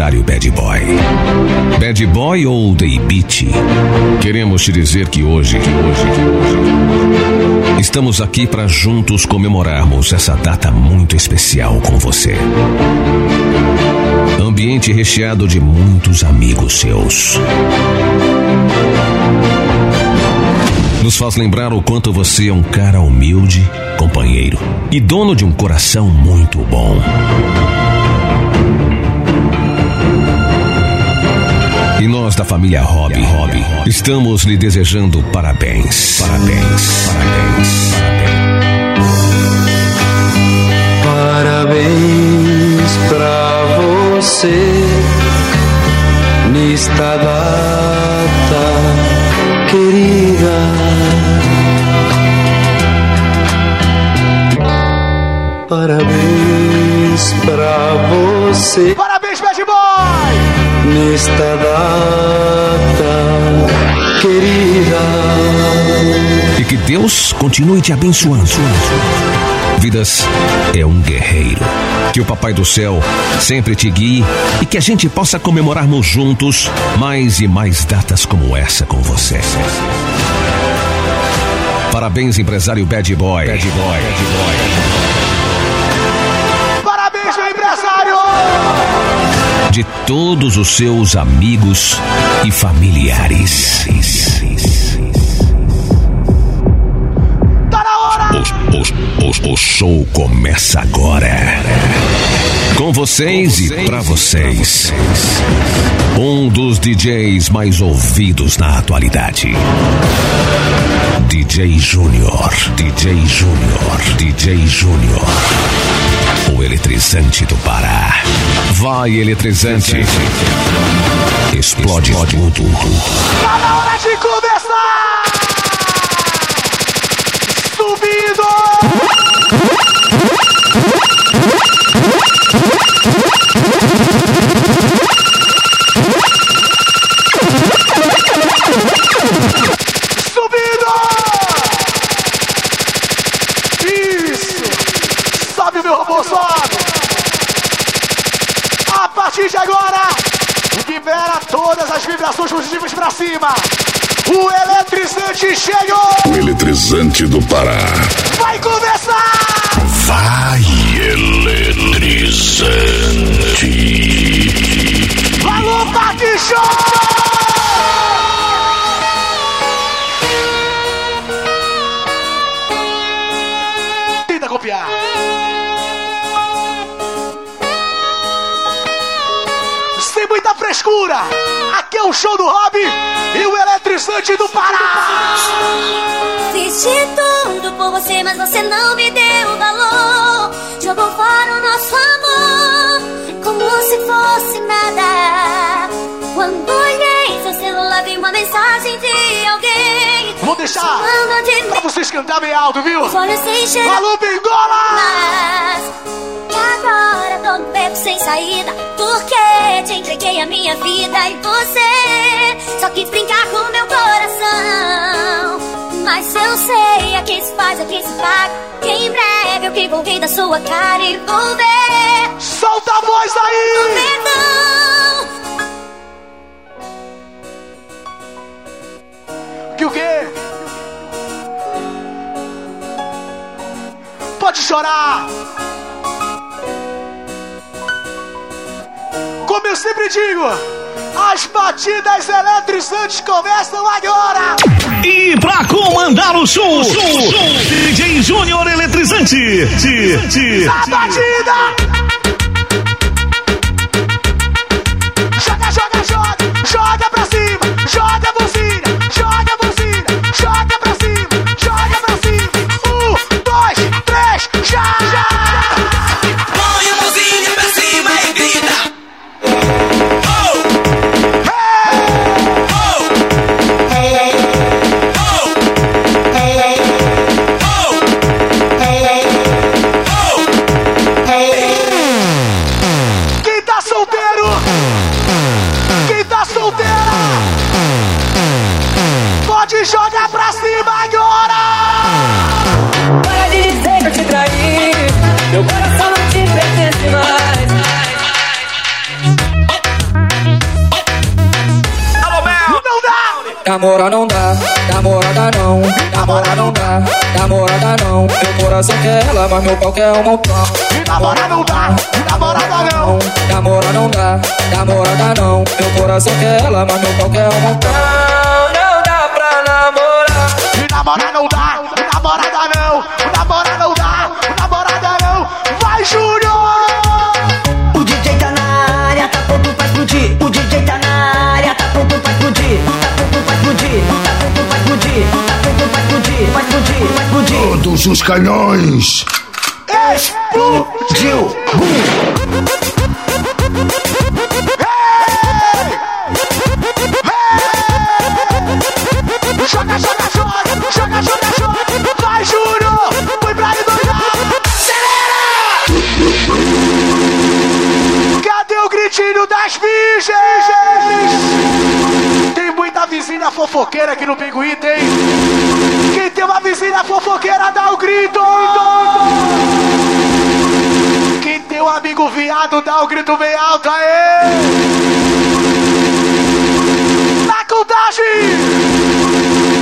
empresário Bad Boy. Bad Boy ou Day Beat, queremos te dizer que hoje, que hoje, que hoje, estamos aqui para juntos comemorarmos essa data muito especial com você. Ambiente recheado de muitos amigos seus. Nos faz lembrar o quanto você é um cara humilde, companheiro e dono de um coração muito bom. E nós da família Hobby, Hobby, estamos lhe desejando parabéns. Parabéns, parabéns, parabéns. Parabéns pra você nesta data querida. Parabéns pra você. Nesta data querida. E que Deus continue te abençoando. Vidas é um guerreiro. Que o Papai do Céu sempre te guie e que a gente possa comemorarmos juntos mais e mais datas como essa com você. Parabéns, empresário Bad Boy. Bad Boy. Bad Boy. De todos os seus amigos e familiares. Tá na hora! O, o, o, o show começa agora. Com vocês e para vocês. Um dos DJs mais ouvidos na atualidade. DJ Júnior, DJ Júnior, DJ Júnior. O eletrizante do Pará. Vai, eletrizante. Explode, Explode tudo. Tá na hora de começar! Subindo! Vibrações positivas pra cima. O eletrizante chegou! O eletrizante do Pará. Vai começar! Vai, eletrizante! Alô, Party Show! Frescura. Aqui é o show do Hobby e o eletrizante do Pará. Fiz de tudo por você, mas você não me deu valor. Jogou fora o nosso amor, como se fosse nada. Vou deixar de pra vocês cantar bem alto, viu? Alô, Bengola! Mas agora tô no beco sem saída Porque te entreguei a minha vida E você só quis brincar com meu coração Mas eu sei a quem se faz, a quem se paga Que em breve eu que vou rir da sua cara e vou ver Solta a voz aí! Que o quê? Pode chorar! Como eu sempre digo, as batidas eletrizantes começam agora! E pra comandar o show, show, show DJ Júnior Eletrizante. A batida! te joga pra cima agora! Para de dizer que eu te traí, meu coração não te pertence mais. Alô, Não dá! Namora não dá, namorada não, namora não dá, namorada não. Meu coração quer ela, mas meu pau quer o montão. Namora não dá, namorada não, namora não dá, namorada não. Meu coração quer ela, mas meu pau quer o montão. Não dá pra namorar. Namora não dá, namorada não. Namora não dá, namorada não. Vai, Júnior! O DJ tá na área, tá pronto pra explodir. O DJ tá na área, tá pronto pra explodir. Tá pronto pra explodir, tá pronto pra explodir. Tá pronto pra explodir, vai explodir, vai explodir. Todos os canhões. Explodiu, Joga, joga, joga, joga, joga, joga. Vai, Júnior! Foi pra ele doidar! Acelera! Cadê o gritinho das virgens? Tem muita vizinha fofoqueira aqui no Pinguim, tem? Quem tem uma vizinha fofoqueira, dá o grito! Quem tem um amigo viado, dá o grito bem alto, aê! Na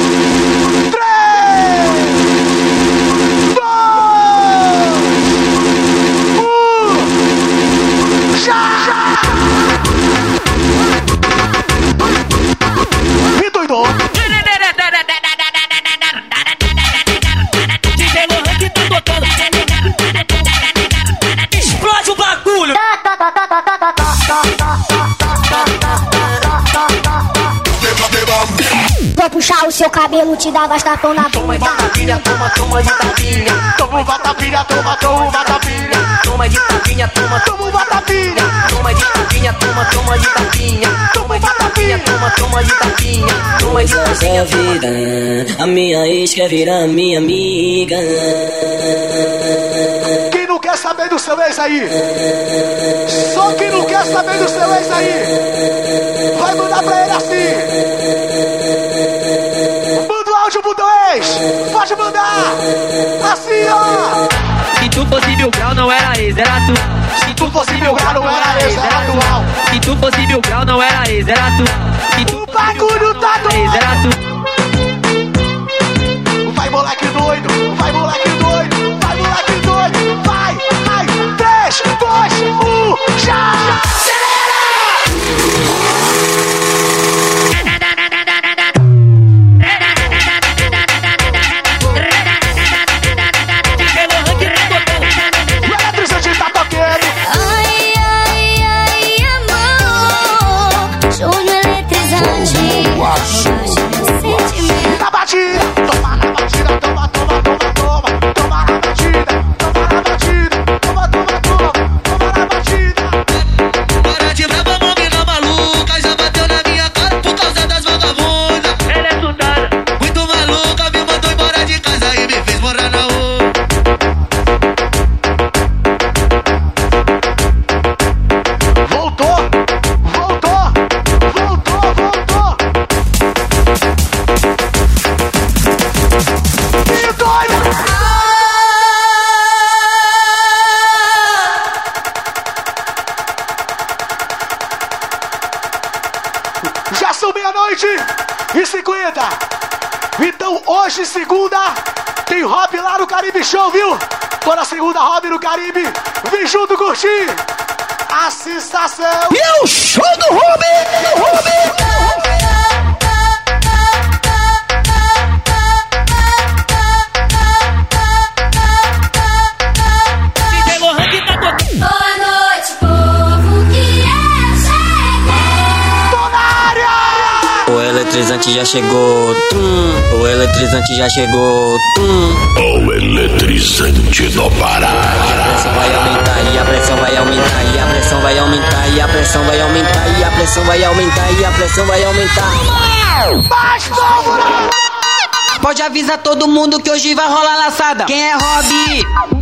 seu cabelo, te dar bastapão na bunda. Toma de tapinha, toma, toma de tapinha. Toma tapinha, toma, toma tapinha. Toma de tapinha, toma, Toma tapinha. toma de tapinha, toma, toma de tapinha. Toma uma tapinha. Toma, toma de tapinha. Toma de tapinha. vida, a minha ex quer virar minha amiga. Quem não quer saber do seu ex aí? Só quem não quer saber do seu ex aí. Vai mandar pra ele assim. Ex. Pode mandar. Assim, ó. Se tu fosse mil grau, não era ex, era tu. Se tu fosse mil grau, não era ex, era atual. Se tu fosse mil grau, não era ex, era tu. Se tu O bagulho tá doido. era tu. Vai, moleque doido. Vai, moleque doido. Vai, moleque doido. Vai, vai. Três, dois, um, já. O chegou. Tum. O eletrizante já chegou. Tum. O eletrizante do Pará. A pressão vai aumentar e a pressão vai aumentar e a pressão vai aumentar e a pressão vai aumentar e a pressão vai aumentar e a pressão vai aumentar. Pode avisar todo mundo que hoje vai rolar laçada. Quem é Hobby?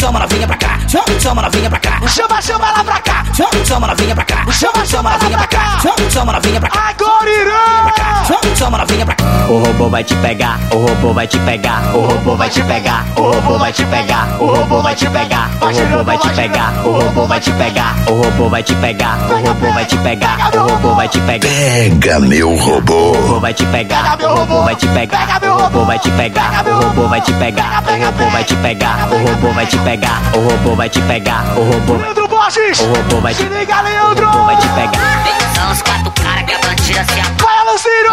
Chama, novinha pra cá. Chama, novinha pra cá. Chama, chama ela pra cá! Chama, chama novinha pra cá. Chama, chama novinha pra cá! Chama, novinha pra cá. Agora irã! Chama novinha pra cá. o robô vai te pegar, o robô vai te pegar, o robô vai te pegar, o robô vai te pegar, o robô vai te pegar, o robô vai te pegar, o robô vai te pegar, o robô vai te pegar, o robô vai te pegar, o robô vai te pegar. Pega meu robô. O robô vai te pegar, o robô vai te pegar, o robô vai te pegar, o robô vai te pegar, o robô vai te pegar, o robô vai te pegar, o robô vai te pegar, o robô Leandro Borges! o robô vai te liga, Leandro! o robô vai te pegar. São os quatro caras que a bandida se ama.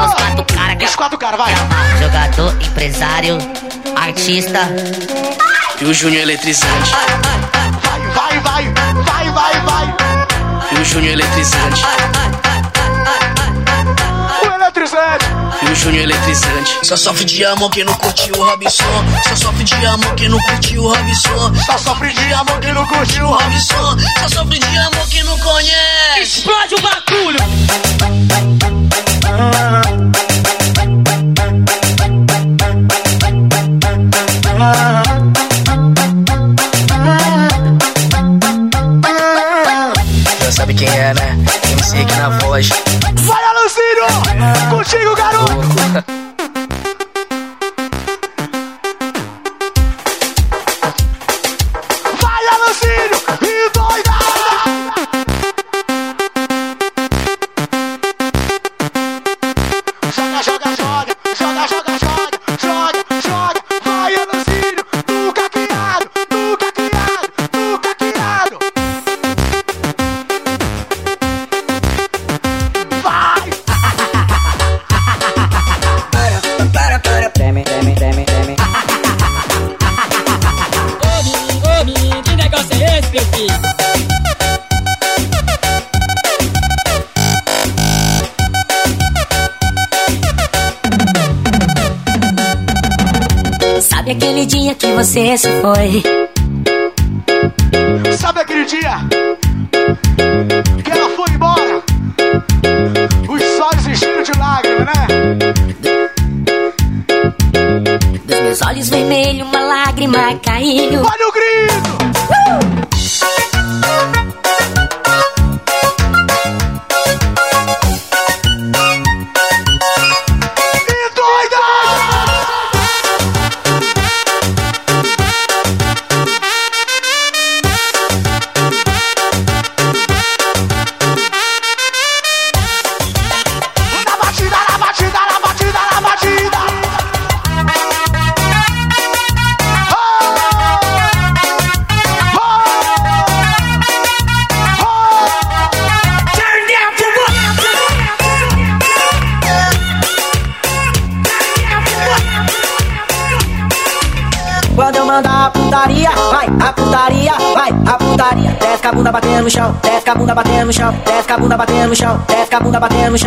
Os quatro caras que Os quatro caras, vai! Jogador, empresário, artista. E o Júnior eletrizante. Vai, vai, vai! Vai, vai, vai! E o Júnior eletrizante. O eletrizante! E o Júnior eletrizante. Só sofre de amor quem não curtiu o Robson. Só sofre de amor quem não curtiu o Robson. Só sofre de amor que não curtiu O Robson. Só sofre de amor quem não conhece. Explode o bagulho! ah,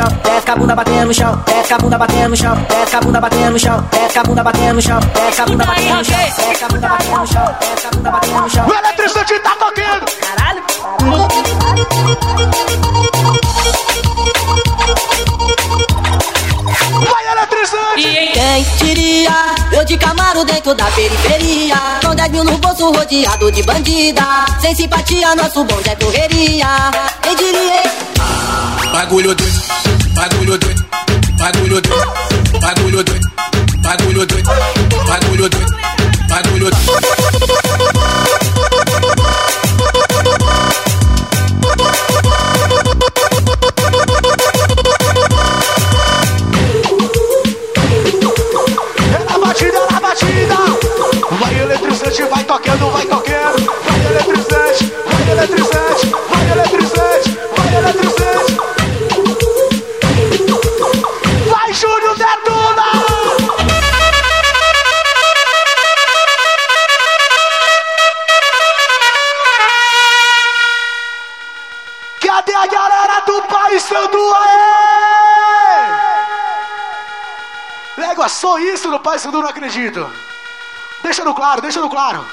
chão, desce a bunda batendo no chão, desce a bunda batendo no chão, desce a bunda batendo no chão, desce a bunda batendo no chão, desce a bunda batendo no chão, desce a bunda batendo no chão, desce a bunda batendo no chão. O eletrizante tá tocando! Vai, eletrizante! Quem diria? Eu de Camaro dentro da periferia Com 10 mil no bolso rodeado de bandida Sem simpatia, nosso bonde é correria Quem diria? Bagulho doido, bagulho doido, bagulho doido, bagulho doido, bagulho doido, bagulho doido, bagulho doido. Isso no Pai Sandu não acredito. Deixa no claro, deixa no claro.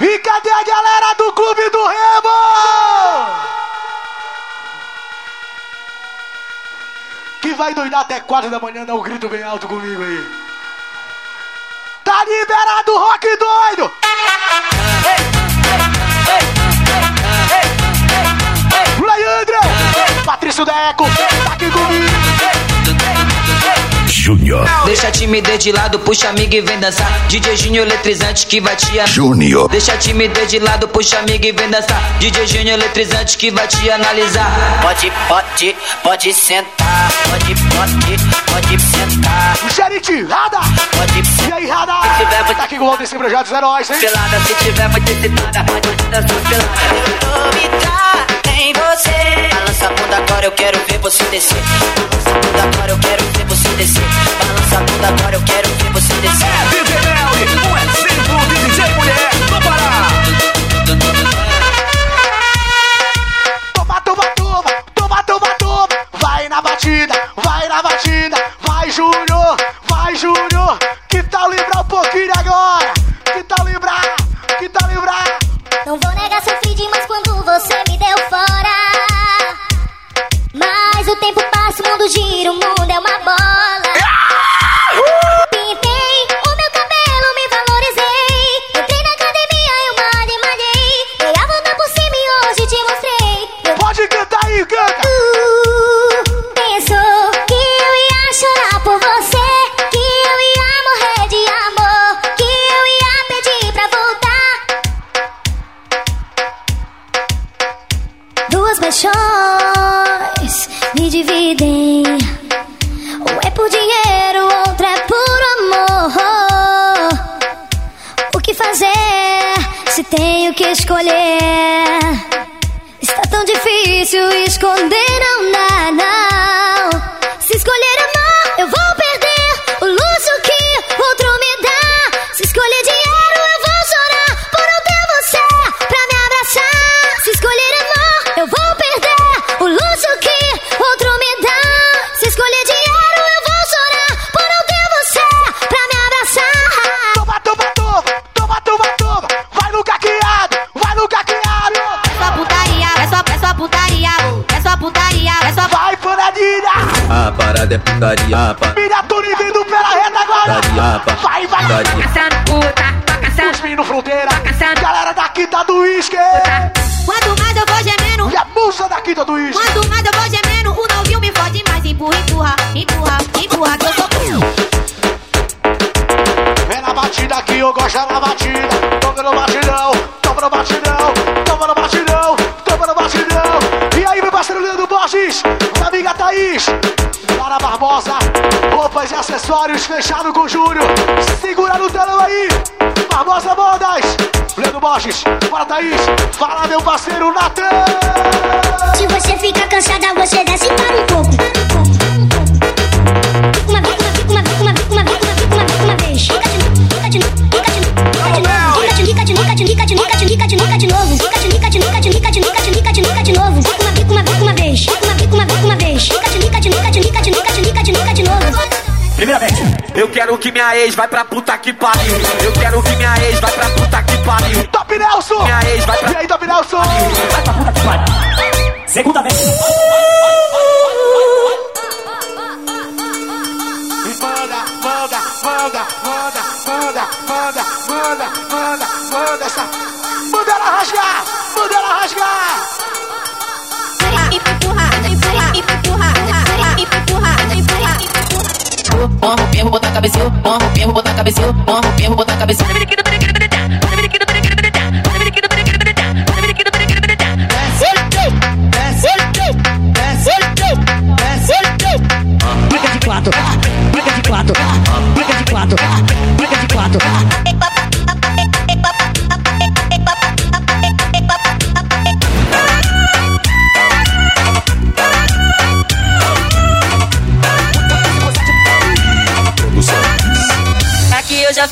E cadê a galera do Clube do Remo? Que vai doidar até 4 da manhã, dar um grito bem alto comigo aí. Tá liberado o rock doido! Júnior. Deixa a timidez de lado, puxa amigo e vem dançar. DJ Júnior eletrizante que vai te Júnior. Deixa a timidez de lado, puxa amigo e vem dançar. DJ Júnior eletrizante que vai te analisar. Pode, pode, pode sentar. Pode, pode, pode sentar. Gerente, Rada. Pode E aí, Rada? Se tiver muito Tá aqui com o Valdeci Projetos Heróis, hein? pelada, se tiver muito excitada, pode dançar pelada. Vou ficar em você. Balança a bunda agora, eu quero ver você descer. Balança a bunda agora, eu quero ver você descer. Balança a bunda agora, eu quero ver você descer. DJ Mel, um exemplo de DJ mulher do Pará. Toma, toma, toma, toma, toma, toma. Vai na batida, vai na batida. Vai, Júnior, vai, Júnior. Que escolher? Está tão difícil esconder, não dá, não. Dariapa. Minha vindo pela retaguarda. agora, Vai, vai. Acessórios fechado com o Júnior. Segura no telão aí, Barbosa Modas. Leandro Borges, bora Thaís, fala meu parceiro Natan. Se você fica cansada, você desce para um pouco. Uma vez, quero que minha ex vai pra puta que pariu. Eu quero que minha ex vai pra puta que pariu. Top Nelson! Minha ex vai pra E aí, Top Nelson? vai pra puta que pariu. Segunda vez. cabeceou, toma o perro, bota cabeceou, toma o perro, bota cabeceou.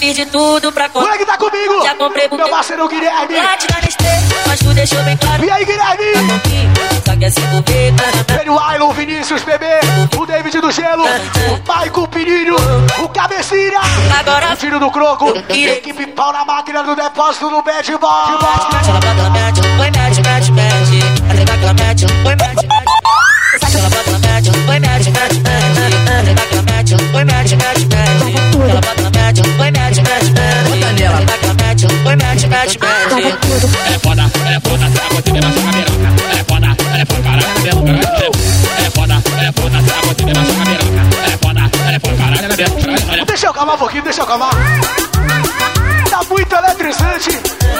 Fiz de tudo pra O moleque tá comigo! Já comprei Meu parceiro Guilherme! Bate na Nestlé, mas tu deixou bem claro. E aí, Guilherme? Só quer se envolver, Vem o Ailon, Vinícius, Bebê, o David do Gelo, o Maico Pininho, o Cabecinha, Agora- o filho do Croco, equipe pau na máquina do depósito do Bad Boy. Ela bota, ela mete, oi, mete, mete, mete. Arrega que ela mete, oi, mete, mete. Ela bota, ela mete, oi, mete, mete, mete. Arrega que ela é foda, é foda, na sua é foda, é foda, é foda, é foda, na sua é foda, é foda. Deixa eu calmar um pouquinho, deixa eu calmar. Tá muito eletrizante.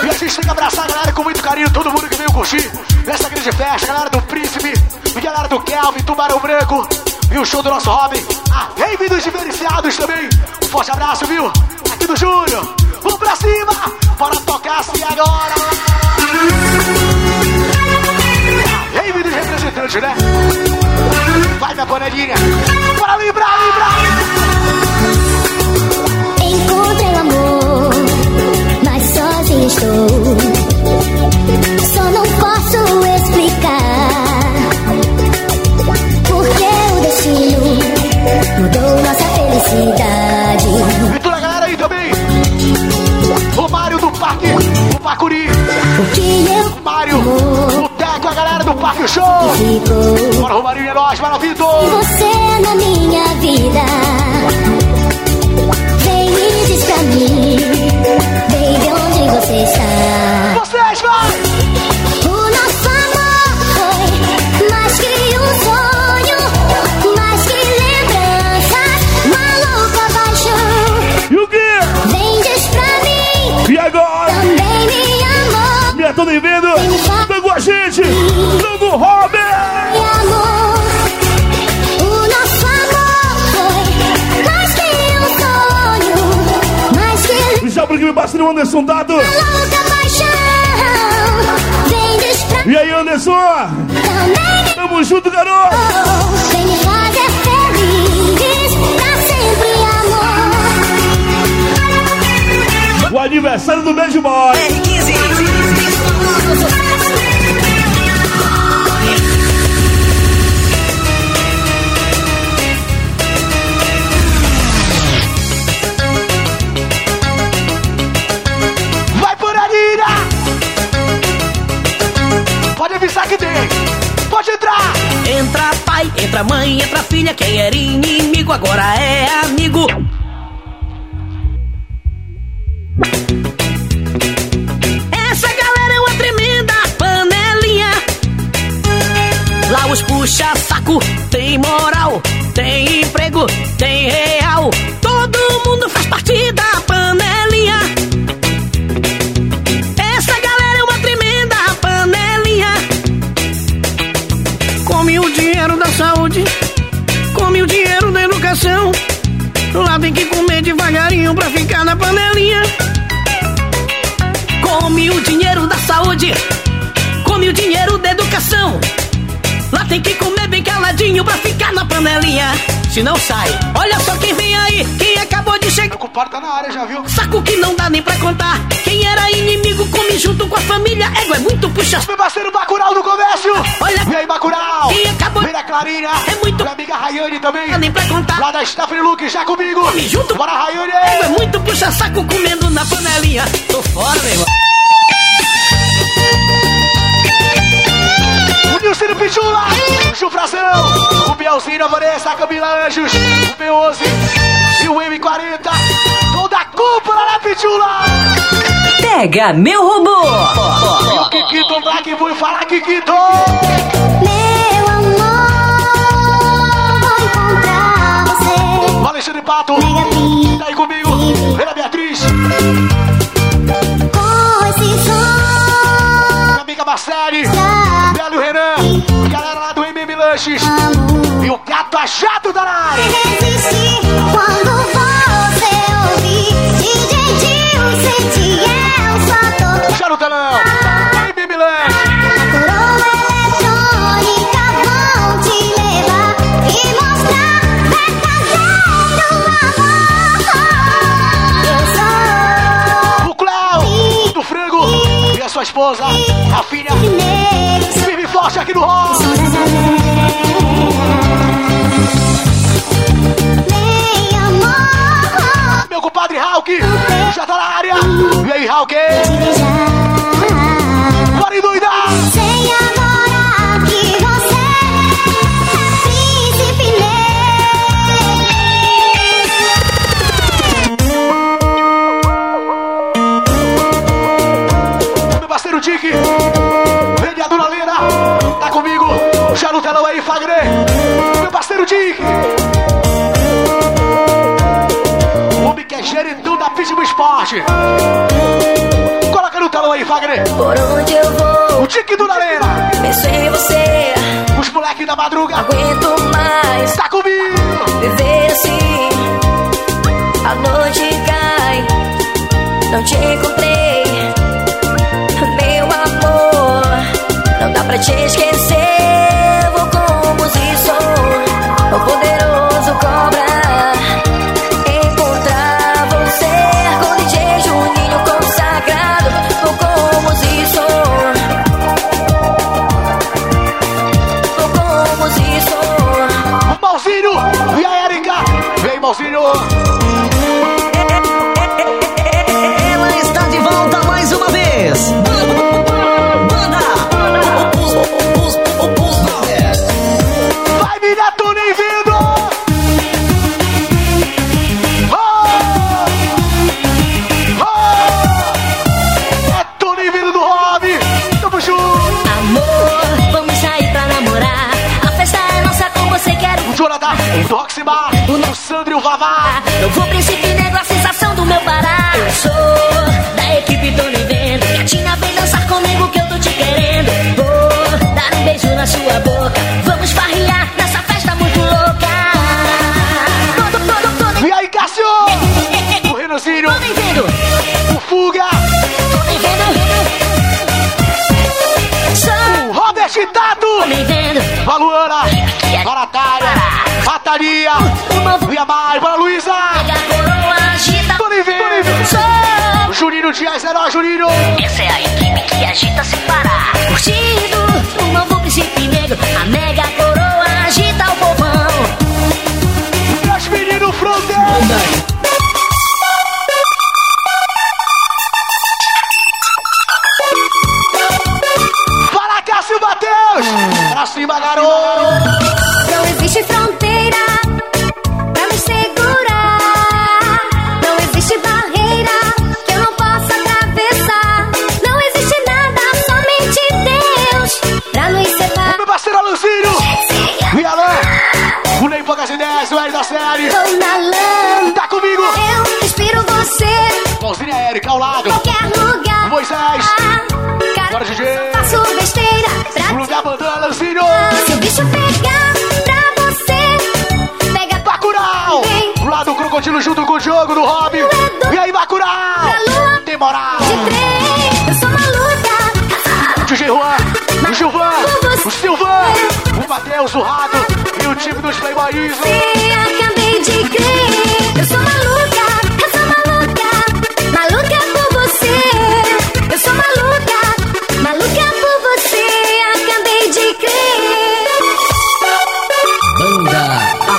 E a gente que abraçar galera com muito carinho, todo mundo que veio curtir. Nessa grande festa, galera do Príncipe, galera do Kelvin, Tubarão Branco. E o show do nosso Robin. A rave dos diferenciados também. Um forte abraço, viu? Aqui do Júnior. Vamos pra cima. Bora tocar assim agora. A rave dos representantes, né? Vai, minha panelinha. Bora livrar, livrar. Encontrei o amor, mas sozinho estou. Só não posso destino mudou nossa felicidade. E toda a galera aí também. O Mário do Parque, o Pacuri. O que eu Mário, o Teco, a galera do Parque Show. ficou Bora, Romarinho, é nóis, bora, Vitor. você na minha vida. Vem e diz pra mim, baby, onde você está? Vocês, vai! baixo do Anderson Dado. E aí, Anderson? Tamo junto, garoto! O aniversário do Beijo Boy. R15. Que tem! Pode entrar! Entra pai, entra mãe, entra filha. Quem era inimigo agora é amigo. Essa galera é uma tremenda panelinha. Lá os puxa saco, tem moral, tem emprego, tem real. Devagarinho pra ficar na panelinha. Come o dinheiro da saúde, come o dinheiro da educação. Lá tem que comer bem caladinho pra ficar na panelinha. Se não sai, olha só quem vem aí, quem acabou compadre tá na área, já viu? Saco que não dá nem pra contar. Quem era inimigo come junto com a família. Ego é muito puxa. Meu parceiro Bacurau do comércio! Olha E aí, Bacurau? Quem acabou- Vem Clarinha! É muito- Minha amiga Rayane também! dá nem pra contar. Lá da Stephanie Luke, já comigo! Come junto. Bora, Rayane! Ego é muito puxa saco comendo na panelinha. Tô fora, meu irmão. O Nilcino Pichula, o Chufrazão, o Bielzinho, a Vanessa, a Camila Anjos, o B11 e o M40. Toda a cúpula na Pichula! Pega meu robô. E o Kikito Black Boy fala Kikito! Meu amor, vou encontrar você. O Alexandre Pato, tá aí comigo, Vera Beatriz, Com esse som, minha amiga Marcele, Belo Renan, Lanches e o Gato Achado da área. quando você ouvir. DJ Dio, sente eu só tô Já no telão, Lanches. A coroa eletrônica vão te levar mostrar verdadeiro amor. Eu sou O Cléo, do Frango, e a sua esposa, a filha, negro, firme e forte aqui no rock. Hulk, já tá na área. E aí, Hulk? Bora endoidar! Sei agora que você é príncipe Meu parceiro Dick, vereador na Lena, tá comigo. Já no telão aí, Fagner. Meu parceiro Dick. Geridão da Pitbull Esporte. Coloca no telão aí, Wagner. Por onde eu vou? O tique do Arena. Penso em você. Os moleques da madruga. Aguento mais. Tá comigo. Viver assim. A noite cai. Não te encontrei. Meu amor. Não dá pra te esquecer. Vou como se sou. O poderoso Baratária. Bataria. E a Mai. Para Luísa. Pega a coroa, agita. Tô nem vendo. Sou O Juninho Dias, herói Juninho. Essa é a equipe que agita sem parar. Curtindo o novo príncipe negro. A mega coroa agita o povão. Meus meninos fronteira. Fala, Cássio Matheus. Pra cima, garoto. Tô na lama. Tá comigo. Eu inspiro você Mãozinha Érica ao lado. qualquer lugar. Moisés. Cara, Bora, DJ. faço besteira pra Bruno da bandana, Alanzinho. Se o bicho pegar pra você, pega. Vem. Do lado do Crocodilo junto com o jogo do Hobby.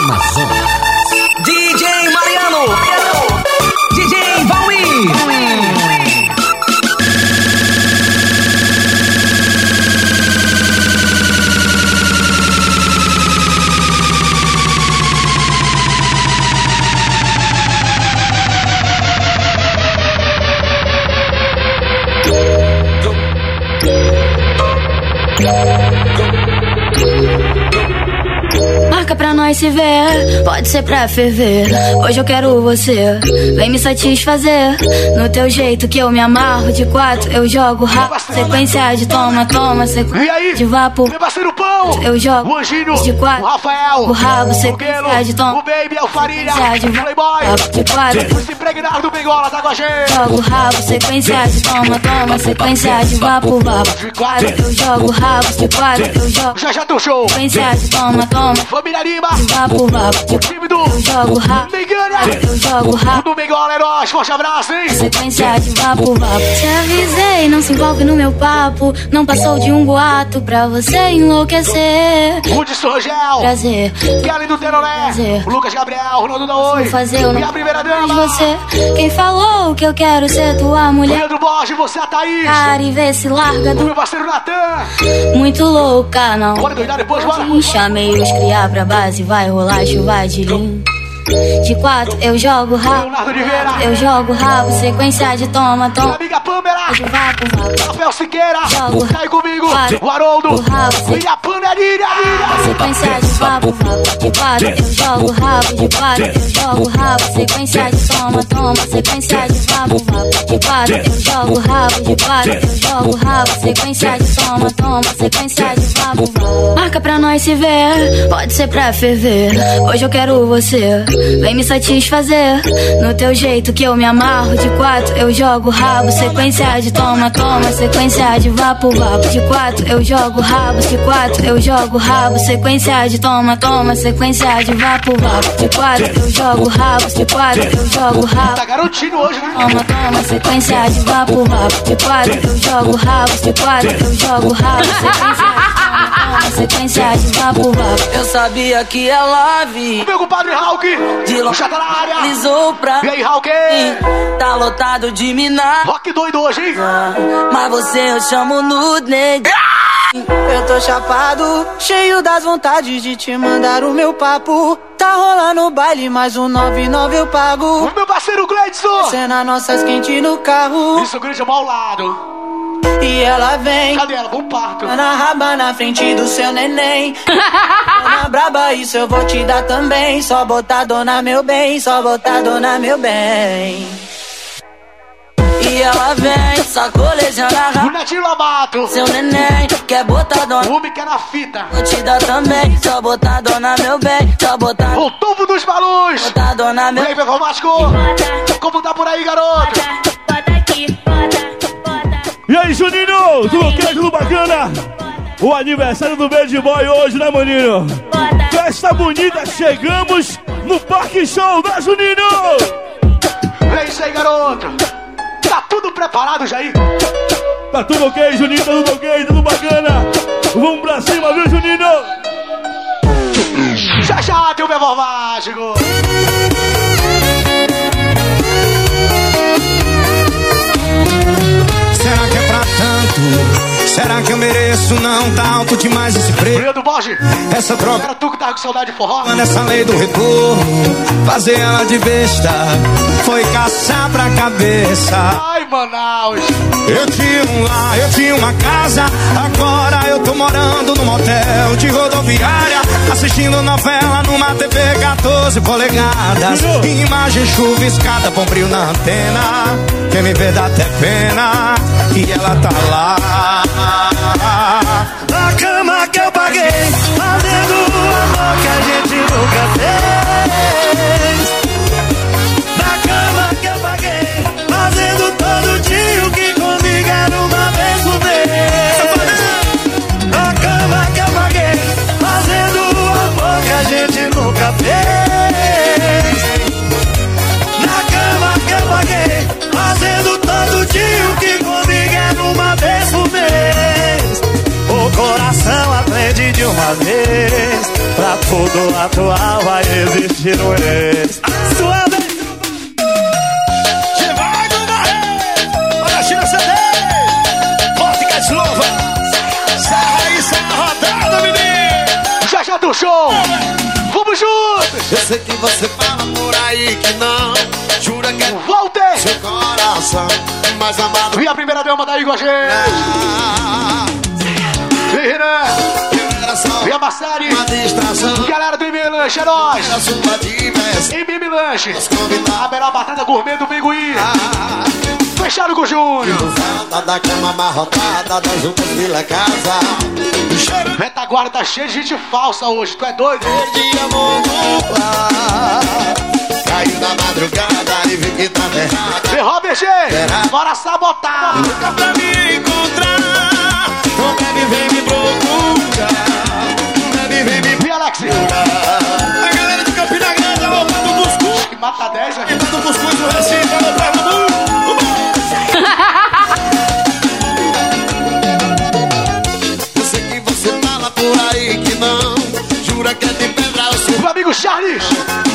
Amazonas. Se ver, pode ser pra ferver. Hoje eu quero você, vem me satisfazer. No teu jeito que eu me amarro de quatro, eu jogo rápido. Sequência de toma, toma, sequência de vapo. Meu parceiro Eu jogo O Anjinho. de quatro, O Rafael. o rabo, o Guelo, de. O Baby, é o Farinha. de O Playboy. de quatro. Os impregnados do Bengola tá com a gente. Jogo rabo, sequência de toma, toma, sequência de vapo, vapo. De quatro. Eu jogo rabo de quatro, eu jogo Já já o show. sequência de toma, toma. Família Lima. Vapo, vapo. O time Eu jogo Mengana. eu jogo rabo. Do Bengola é nóis. Forte abraço, hein? Sequência de vapo, vapo. Te avisei, não se envolve no meu papo. Não passou de um boato pra você enlouquecer. Hudson Rangel. Prazer, Kelly do Terolé. Prazer. O Lucas Gabriel. Ronaldo da Oi. fazer o E a primeira dama. você. Quem falou que eu quero ser tua mulher? Leandro Borges, você é a Thaís. Cara, e vê se larga O do meu parceiro Natan. muito louca, não. Bora doidar depois, bora. Me chamei os criar pra base, vai rolar chuva de lim. De quatro eu jogo rabo. Eu jogo rabo, sequência de toma, toma. Amiga Pamela. Rafael Siqueira. Jogo. Cai comigo. O Haroldo. O rabo. E a Panelinha. Sequência de vapo. De quatro eu jogo rabo. De quatro eu jogo rabo. Sequência de toma, toma. Sequência de vapo. De quatro eu jogo rabo. De quatro eu jogo rabo. Sequência de toma, toma. Sequência de vapo. Marca pra nós se ver. Pode ser pra ferver. Hoje eu quero você. Vem me satisfazer. No teu jeito que eu me amarro. De quatro eu jogo rabo. Sequência de toma, toma. Sequência de vapo, vapo. De quatro eu jogo rabo. De quatro eu jogo rabo. Sequência de toma, toma. Sequência de vapo, vapo. De quatro eu jogo rabo. De quatro eu jogo rabo. Tá garotinho hoje, né? Toma, toma, sequência de vapo, vapo. De quatro eu jogo rabo. De quatro eu jogo rabo. Sequência de Sequência de vapo, vapo. Eu sabia que ela vi. Meu compadre Hulk. De longe tá na área. Lisou pra E aí, Hulk? Tá lotado de mina. Rock doido hoje, hein? Mas você eu chamo no dedinho. Eu tô chapado, cheio das vontades de te mandar o meu papo. Tá rolando o baile, mais um 99 eu pago. O meu parceiro Gleidson. Cena nossas quente no carro. Isso, grande ao lado. E ela vem. Cadê ela? Parto. Na raba na frente do seu neném. Dona braba, isso eu vou te dar também. Só botar dona meu bem, só botar dona meu bem. E ela vem, sacolejando a O raba. Netinho Lobato. Seu neném quer botar dona. Que é na fita. Vou te dar também, só botar dona meu bem, só botar. O tubo dos balões. Botar dona meu performático? Como tá por aí, garoto? Juninho? Tudo ok? Tudo bacana? O aniversário do Bad Boy hoje, né, maninho? Festa bonita, chegamos no Parque Show, né, Juninho? É isso aí, garoto. Tá tudo preparado, Jair? Tá tudo ok, Juninho? Tá tudo ok, tudo bacana? Vamos pra cima, viu, Juninho? Já já tem o performático. Será que é pra tanto? Será que eu mereço? Não tá alto demais esse preço. Leandro Borges. Essa troca Era tu que tava com saudade de forró? nessa lei do retorno. Fazer ela de besta foi caçar pra cabeça. Ai, Manaus. Eu tinha um lar, eu tinha uma casa. Agora eu tô morando num motel de rodoviária. Assistindo novela numa TV 14 polegadas. Imagem chuviscada, bombril na antena. Quem me vê dá até pena. E ela tá lá. A cama que eu paguei, fazendo o amor que a gente nunca fez. Uma vez. Pra tudo atual vai existir um ex. Sua vez. Vai do Barreiro! Olha a China CD! Vodka de Lova! Sarra aí, sarra rodada, menino! Já já do show. Vamos juntos. Eu sei que você fala por aí que não. Jura que é Walter. seu coração mais amado. E a primeira dama daí com a gente. E só E a Massari. distração. Galera do Ime Lanche, é nóis. Diversão. Em Mimi Lanche. A melhor batata gourmet do Pinguim. Ah. Fechado com o Júnior. Da cama amarrotada das roupas pela casa. Retaguarda tá cheio de gente falsa hoje, tu é doido? amor no ar. Caiu na madrugada e vi que tava errado. E Robert, bora sabotar. Nunca pra me encontrar. Não bebe, vem me procurar. Bebe, vem me E Alex? A galera de Campina Grande, alô, do Cuscuz. Que mata 10, velho. Do Cuscuz do Recife, alô. Eu sei que você fala por aí que não. Jura que é de pedra o seu Meu amigo Charles,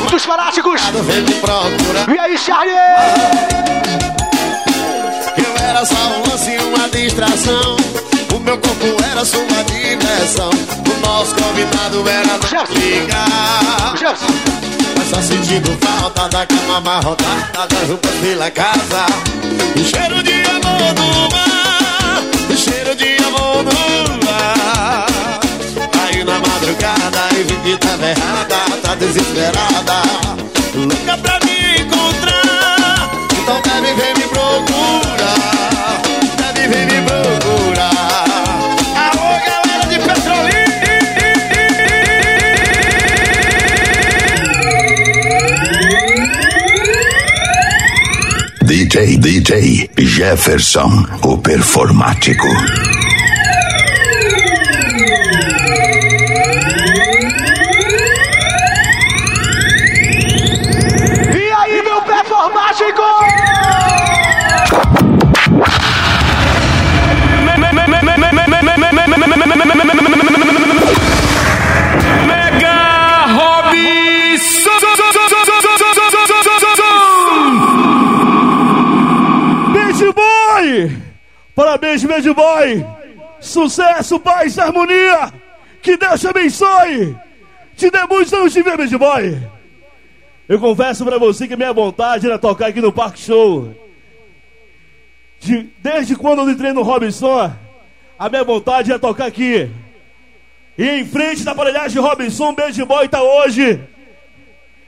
um dos fanáticos. vem me procurar. E aí, Charles? Eu era só um lance, uma distração. Meu corpo era sua diversão. O nosso convidado era Jefferson. ligar. Jefferson, Só sentindo falta da cama amarrotada Das roupas pela casa O cheiro de amor do mar O cheiro de amor do mar Aí na madrugada e vi que tava errada Tá desesperada Jefferson, o performático. Bad Boy! Sucesso, paz, harmonia! Que Deus te abençoe! Te dê muitos anos de vida, Bad Boy! Eu confesso pra você que minha vontade era tocar aqui no Parque Show. De- desde quando eu entrei no Robinson, a minha vontade era tocar aqui. E em frente da aparelhagem Robinson, Bad Boy tá hoje.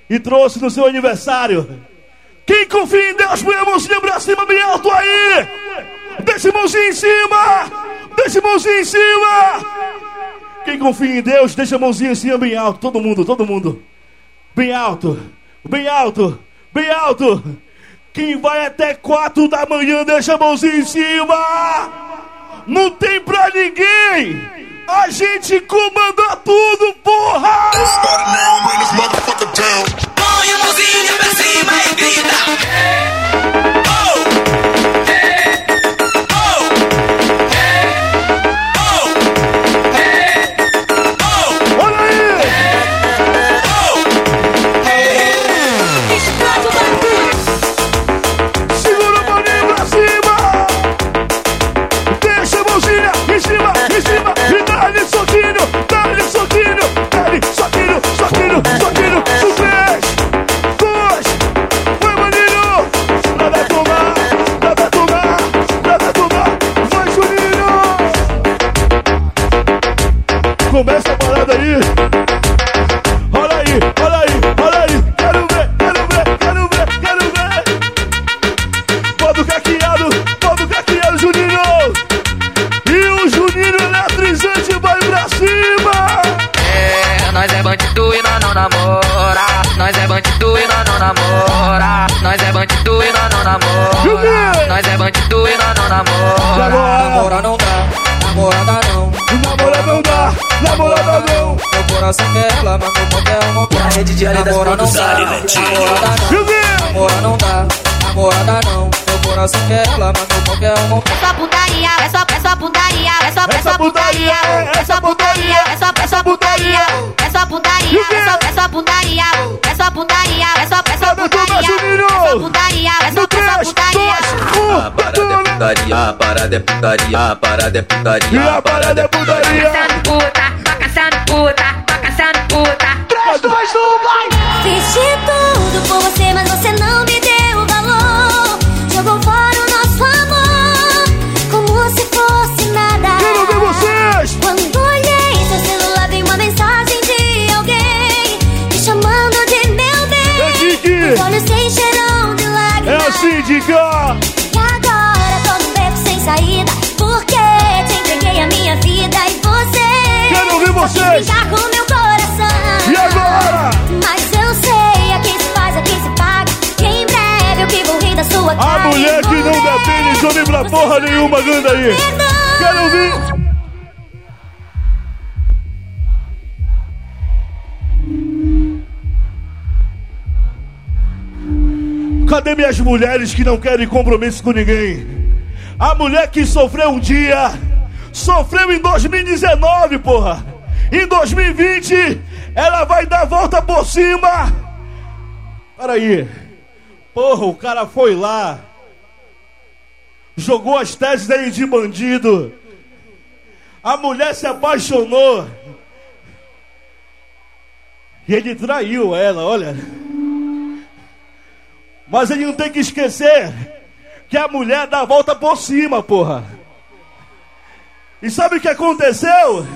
E trouxe no seu aniversário. Quem confia em Deus, põe a mãozinha pra cima, bem alto aí! Deixa a mãozinha em cima! Deixa a mãozinha em cima! Quem confia em Deus, deixa a mãozinha em cima, bem alto. Todo mundo, todo mundo. Bem alto, bem alto, bem alto. Quem vai até quatro da manhã, deixa a mãozinha em cima! Não tem pra ninguém! A gente comanda tudo, porra! Põe a mãozinha pra cima e grita. Começa a parada aí! Olha aí, olha aí, olha aí! Quero ver, quero ver, quero ver, quero ver! Todo caqueado, todo caqueado, Juninho! E o Juninho eletrizante vai pra cima! É, nós é bandido e nós não namora. Nós é bandido e nós não namora. Nós é bandido e nós não namora. Nós é bandido e nós não namora. Namora não Meu coração quer ela, mas meu pau quer uma pra rede de Namora não dá, namorada não. Namora não dá, namorada não. Meu coração quer ela, mas meu pau quer uma É só putaria, é só, é só putaria, é só, é só putaria, é só putaria, é só, é só putaria, é só putaria, é só, é só putaria, é só putaria, é só, é só putaria, é só putaria, é só, é só putaria. A parada é putaria, a parada é putaria, a parada é putaria, a parada é putaria. puta, tá caçando puta, tá caçando puta. 3, 2, 1, vai! Fiz de tudo por você, mas você não me deu pra porra nenhuma, ganda aí! Quero ouvir! Cadê minhas mulheres que não querem compromisso com ninguém? A mulher que sofreu um dia, sofreu em 2019, porra! Em 2020, ela vai dar volta por cima! Peraí. Porra, o cara foi lá, jogou as teses dele de bandido. A mulher se apaixonou. E ele traiu ela, olha. Mas ele não tem que esquecer que a mulher dá a volta por cima, porra. E sabe o que aconteceu?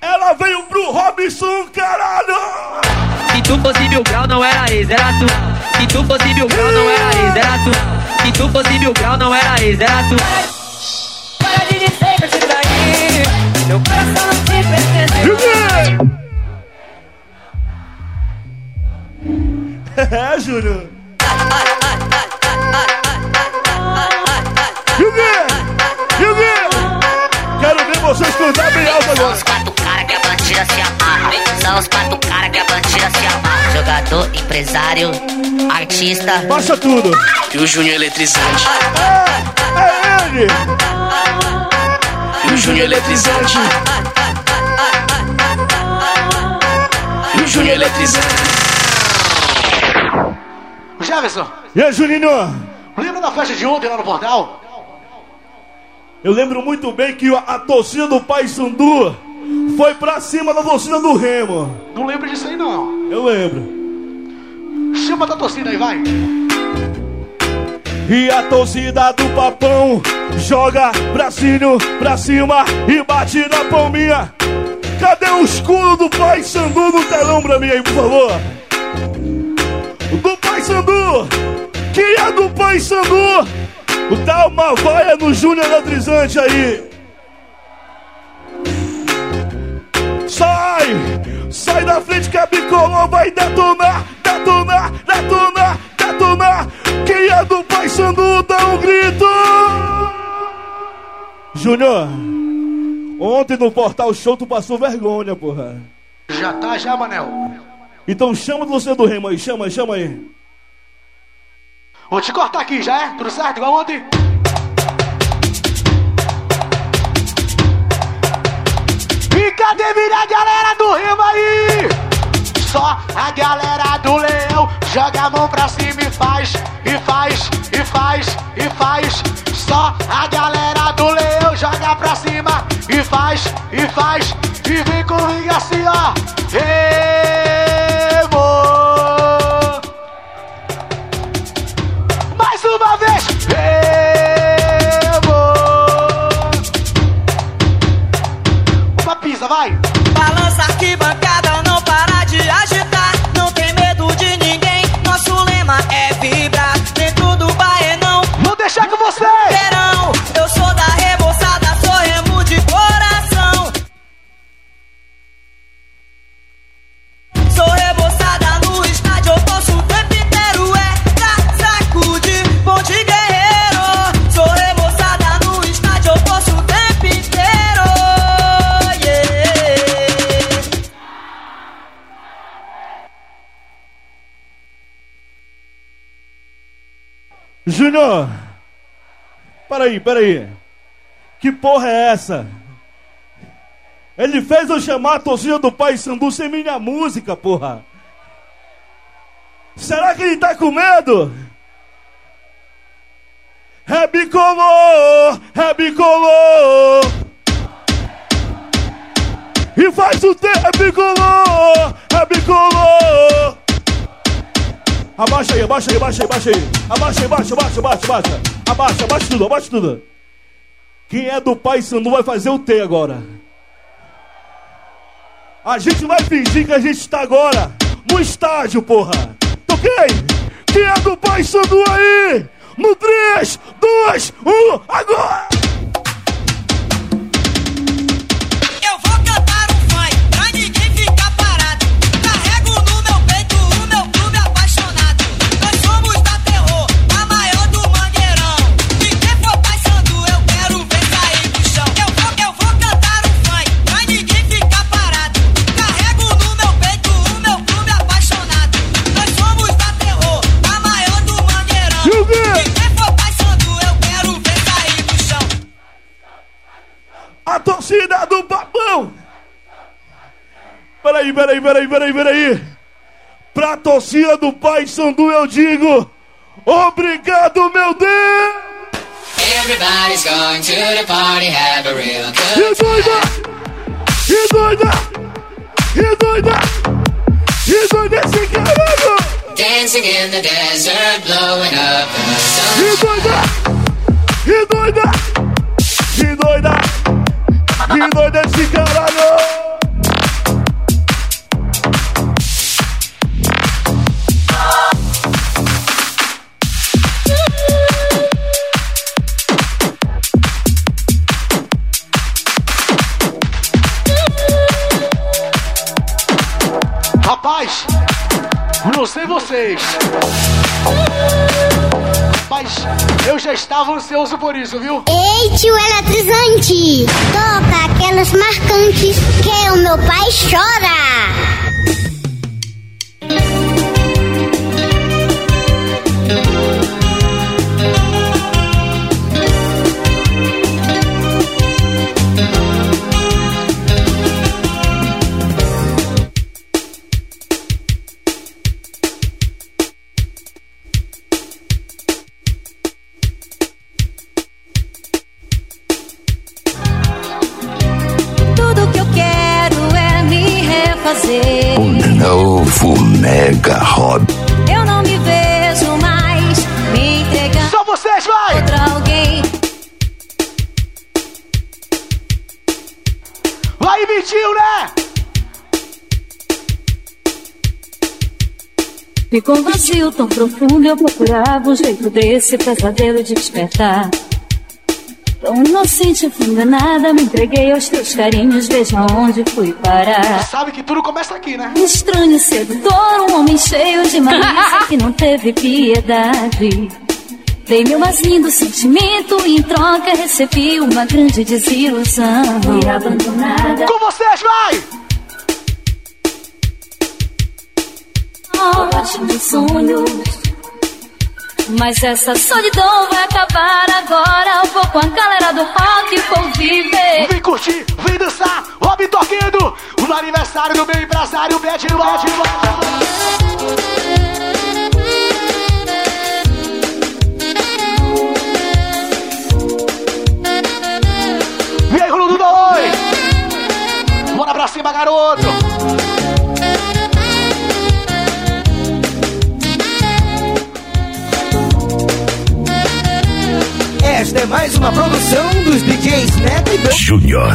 Ela veio pro Robson, era tu. Se tu fosse mil grau, não era ex, era tu. Se tu fosse mil grau, não era ex, era tu. Para de dizer que eu te traí. Meu coração não te pertence. É, Júnior. O quê? O quê? Quero ver vocês cantar bem alto agora. Bandida se amarra. São os quatro cara que a bandida se amarra. Jogador, empresário, artista. Baixa tudo. E o Júnior eletrizante. É ele. E o Júnior eletrizante. E o Júnior eletrizante. Jefferson, E aí, Juninho? lembra da festa de ontem lá no portal? Eu lembro muito bem que a, a torcida do Pai Sandu foi pra cima da torcida do Remo. Não lembro disso aí, não. Eu lembro. Chama da torcida aí, vai. E a torcida do papão joga bracinho pra cima e bate na palminha. Cadê o escudo do Pai Sandu no telão pra mim aí, por favor? Do Pai Sandu! Que é do Pai Sandu! Dá uma vaia no Júnior Eletrizante aí! Sai! Sai da frente que a bicolor vai detonar, detonar, detonar, detonar! Quem é do Pai Sandu dá um grito! Júnior, ontem no Portal Show tu passou vergonha, porra. Já tá, já, Manel. Então chama você do Remo aí, chama, chama aí. Vou te cortar aqui, já é? Tudo certo? Igual ontem? Cadê minha galera do Remo aí? Só a galera do Leão joga a mão pra cima e faz, e faz, e faz, e faz. Só a galera do Leão joga pra cima e faz, e faz, e vem comigo assim, ó. Remo! Mais uma vez! Remo! Vai! Júnior! Peraí, peraí. Que porra é essa? Ele fez eu chamar a torcida do Pai Sandu sem minha música, porra. Será que ele tá com medo? É bicolor, é bicolor. E faz o tempo, é bicolor, é bicolor. Abaixa aí, abaixa aí, abaixa aí, abaixa aí. Abaixa aí, abaixa, abaixa, abaixa, abaixa. Abaixa, abaixa tudo, abaixa tudo. Quem é do Pai Sandu vai fazer o T agora. A gente vai fingir que a gente está agora no estádio, porra. Ok? Quem é do Pai Sandu aí? No 3, 2, 1, agora! Torcida do papão! Peraí, peraí, peraí, peraí, peraí. Pra torcida do Pai Sandu eu digo: Obrigado, meu Deus! Everybody's going to the party, have a real good doida! E doida! E doida! E doida esse caralho! Dancing in the desert, blowing up the sun. E doida! E doida! E doida! E doida esse caralho! Rapaz, não sei vocês. Eu já estava ansioso por isso, viu? Ei, tio eletrizante, toca aquelas marcantes que o meu pai chora. Ficou um vazio tão profundo, eu procurava um jeito desse pesadelo de despertar. Tão inocente, fui enganada, me entreguei aos teus carinhos, veja onde fui parar. Sabe que tudo começa aqui, né? Estranho e sedutor, um homem cheio de malícia que não teve piedade. Dei meu mais lindo sentimento e em troca recebi uma grande desilusão. Fui abandonada. Com vocês, vai! Ótimos sonhos. Mas essa solidão vai acabar agora. Eu vou com a galera do rock vou viver. Vem curtir, vem dançar, Robin Toquendo, no aniversário do meu empresário, Bete Bete E aí, Rolo do Oi! Bora pra cima, garoto! Esta é mais uma produção dos DJs Neto e Junior.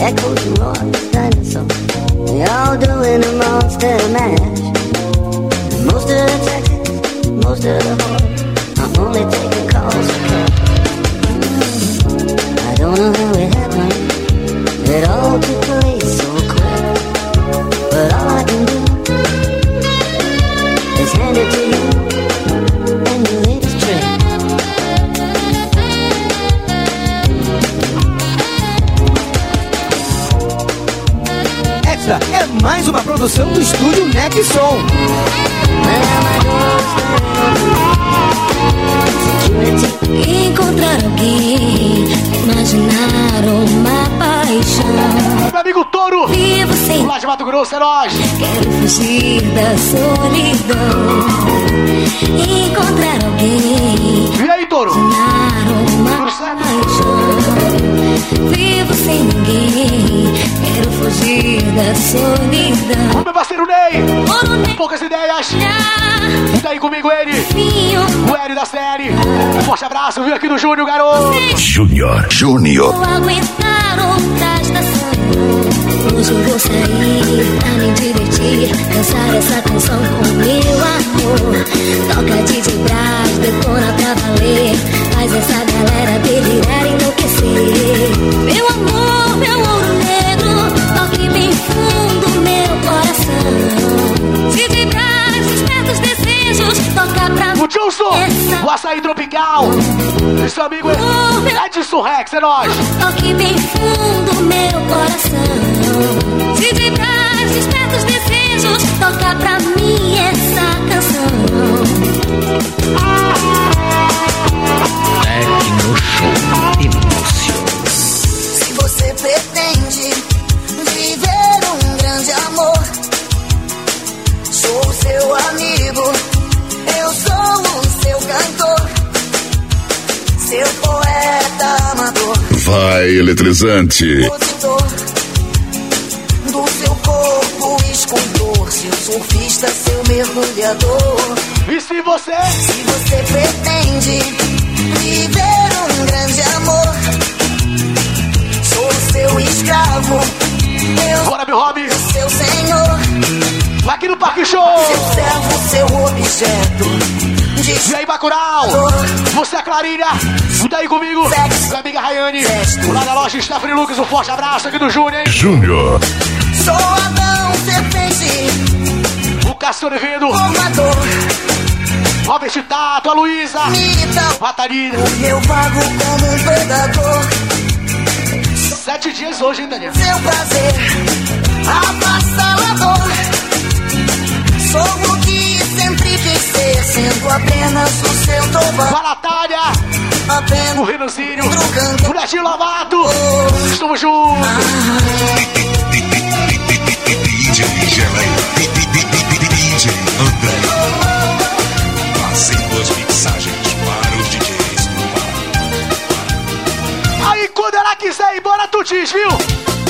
Echoes and roars, dinosaurs, all doing a monster mash. Most of the taxis, most of the whores, I'm only taking calls. I don't know. It. Esta é mais uma produção do estúdio Som. Encontrar alguém, imaginar amigo Toro, Vivo sem lá de Mato Grosso, é nóis! Quero fugir da solidão. Encontrar alguém, E aí, Toro? imaginar uma paixão. Vivo sem ninguém, quero fugir da solidão. O meu parceiro Ney, poucas ideias. E daí comigo ele, o Hélio da série. Um forte abraço, viu aqui do Júnior, garoto. Júnior. Júnior. Vou aguentar outra estação. Hoje vou sair pra me divertir. Dançar essa canção com meu amor. Toca DJ Brás, detona pra valer. Faz essa galera delirar e enlouquecer. Meu amor, meu ouro negro. Toque bem fundo meu coração. DJ Brás, desperta os desejos. Toca pra O Johnson, o açaí tropical. Esse amigo é Edson Rex, é nóis. Toque bem fundo meu coração. Se de Brás desperta os desejos, toca pra mim essa canção. Tecno Show Emoção. Se você pretende viver um grande amor, sou o seu amigo, eu sou o seu cantor. poeta amador. Vai, eletrizante. Compositor seu surfista, seu mergulhador. E se você? Se você pretende viver um grande amor, sou seu escravo. Eu Bora, meu hobby. sou seu senhor. Aqui no Parque Show. Seu servo, seu objeto. E aí, Bacurau? Você é a Clarinha? Daí comigo, minha amiga Rayane. Lá da loja Stephanie Lucas, um forte abraço aqui do Júnior, hein? Júnior. Sou Adão, serpente, O Castor Evendo. formador. Robert Tato, a Luísa. Eu vago como um predador. Sete dias hoje, hein, Daniel? Seu prazer, avassalador. Sou o que sempre quis ser, sendo apenas o seu trovão. Para a Natália. Apenas O Renanzinho. O Netinho Lovato. Estamos juntos. André. Para os do Aí, quando ela quiser ir embora, tu diz, viu?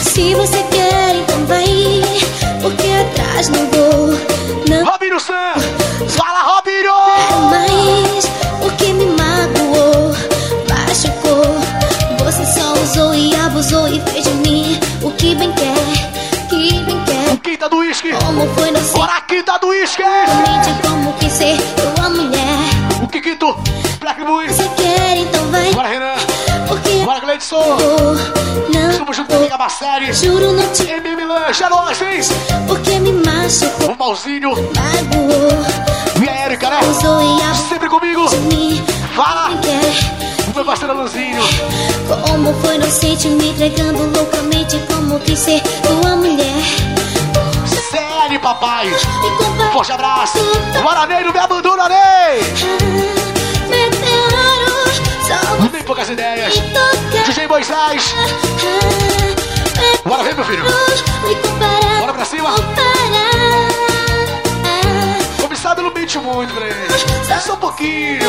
Se você quer, então vai. Porque atrás não vou. Como foi, não sei. Bora, quinta do uísque. Realmente como quis ser tua mulher. O Kikito. Black Boy. Se quer, então vai. Bora, Renan. Porque Bora, Gleidson. não Estamos juntos comigo, a Marcele. Juro não te MM é nóis, hein? porque me machucou, O Malzinho. magoou. E a Erika, né? Sempre comigo. Fala. O meu parceiro Lanzinho. Como foi inocente me entregando loucamente como quis ser tua mulher. Compa- Forte abraço. Guaraneiro, não me abandona, Ney. Nem poucas ideias. DJ Moisés. Bora ver, meu filho. Bora pra cima. Comissário não mente muito ele. Só um pouquinho.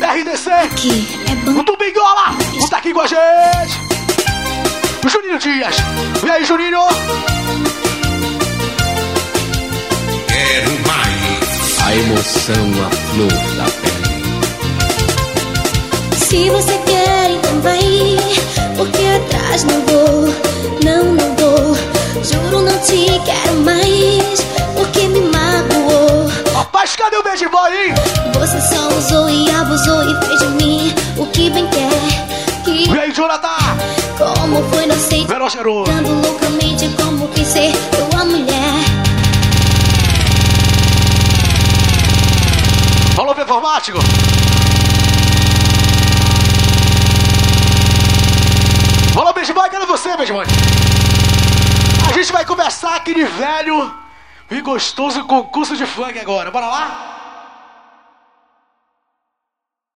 RDC. Que é bom. O Domingola. O tá aqui com a gente. O Juninho Dias. E aí, Juninho? Quero mais. A emoção, a flor da pele. Se você quer, então vai. Porque atrás não vou, não, não vou. Juro, não te quero mais. Porque me magoou. Rapaz, cadê o beijo boy, hein? Você só usou e abusou e fez de mim o que bem quer. Que E aí, Jonathan? Como foi, não sei. Verão cheiroso. Dando loucamente como quis ser tua mulher. Falou, performático. Beijo boy. Cadê você, beijo boy? A gente vai começar aquele velho e gostoso concurso de funk agora. Bora lá?